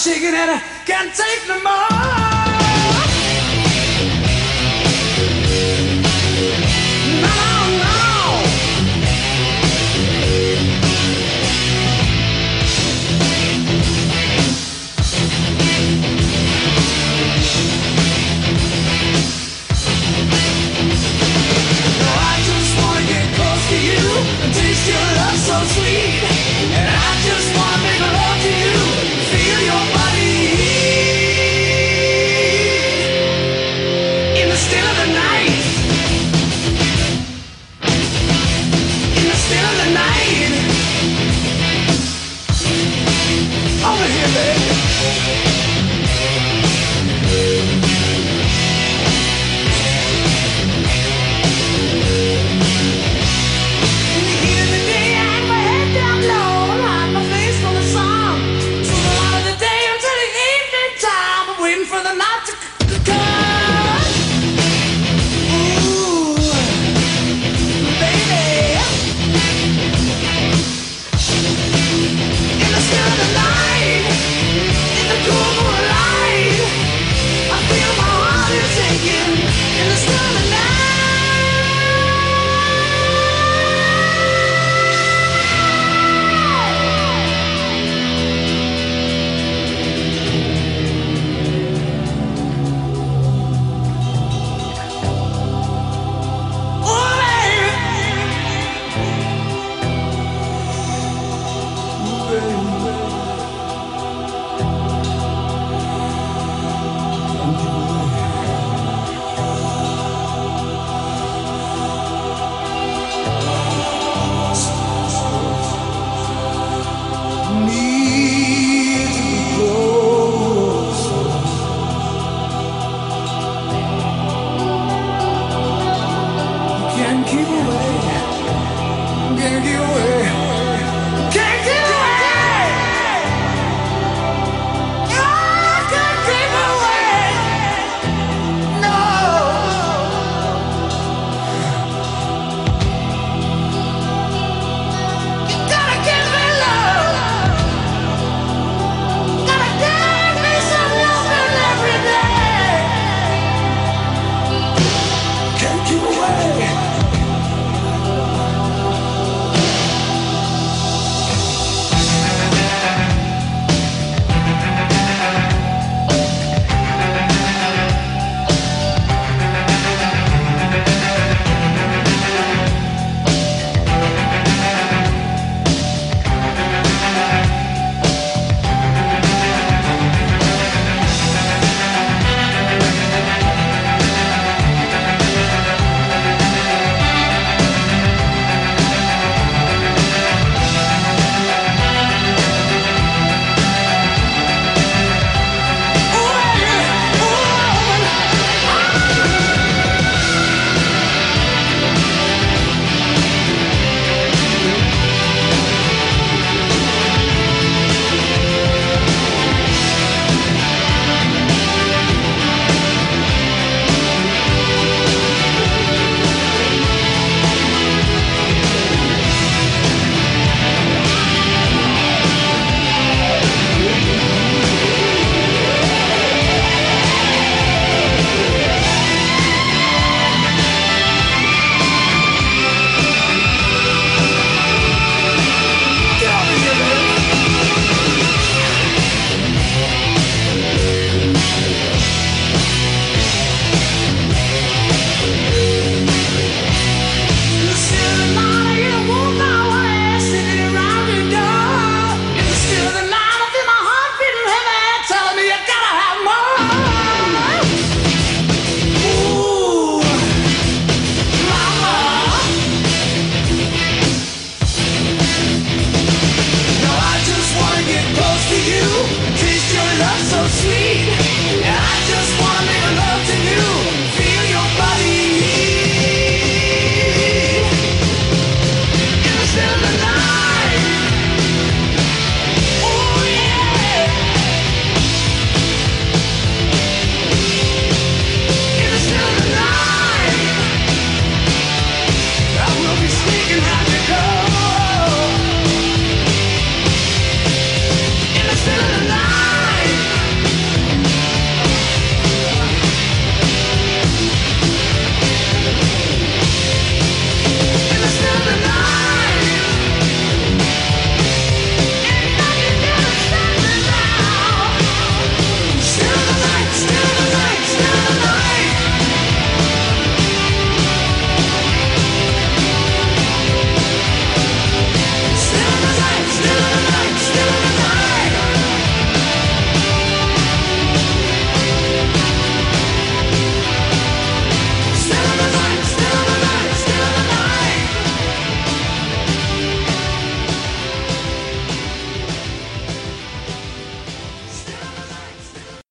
shaking and I can't take no more.